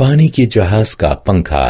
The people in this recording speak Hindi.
पानी के जहाज़ का पंखा